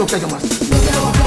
eu pego mais.